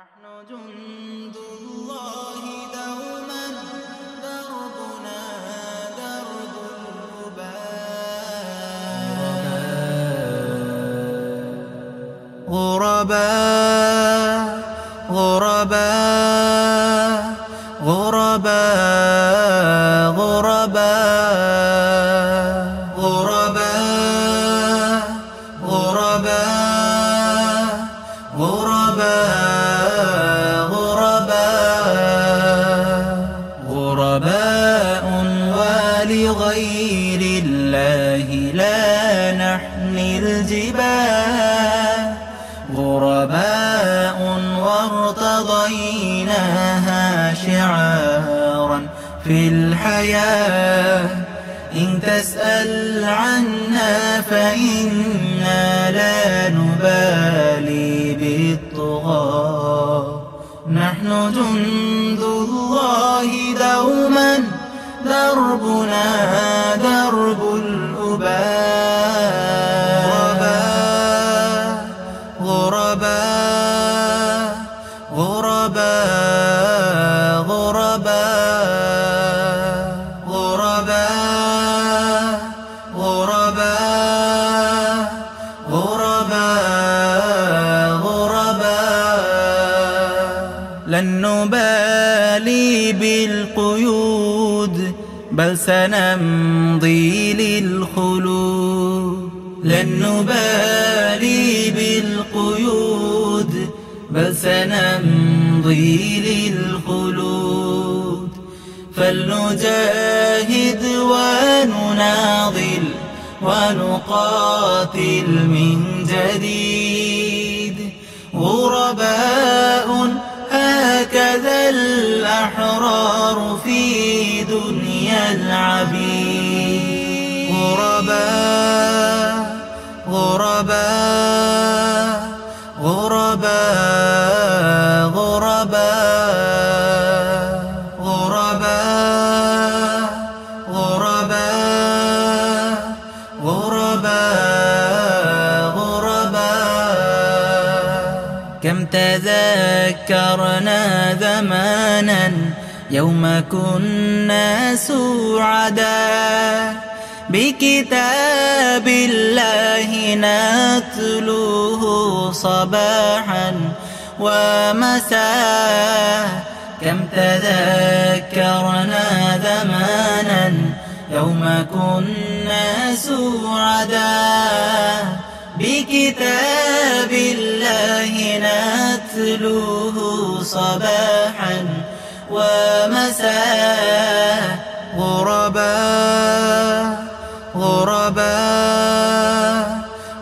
نحن جند الله دوما دربنا درب الغباء غرباء غرباء. الجبال غرباء وارتضيناها شعارا في الحياة. إن تسأل عنا فإنا لا نبالي بالطغاة. نحن جند الله دوما دربنا درب لن نبالي بالقيود بل سنمضي للخلود. لن نبالي بالقيود بل سنمضي للخلود. فلنجاهد ونناضل ونقاتل من جديد. العبيد. غرباء غرباء غرباء غرباء غرباء غرباء غرباء. غرباء كم تذكرنا زمانا يوم كنا سعداء بكتاب الله نتلوه صباحا ومساء كم تذكرنا زمانا يوم كنا سعداء بكتاب الله نتلوه صباحا ومساء غرباء غرباء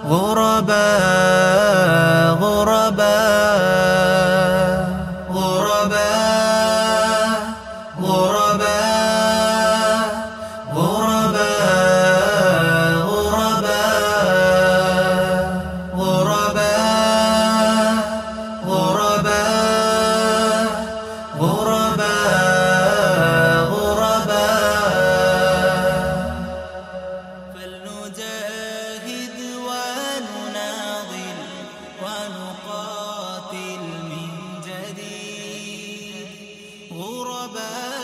غرباء. غابات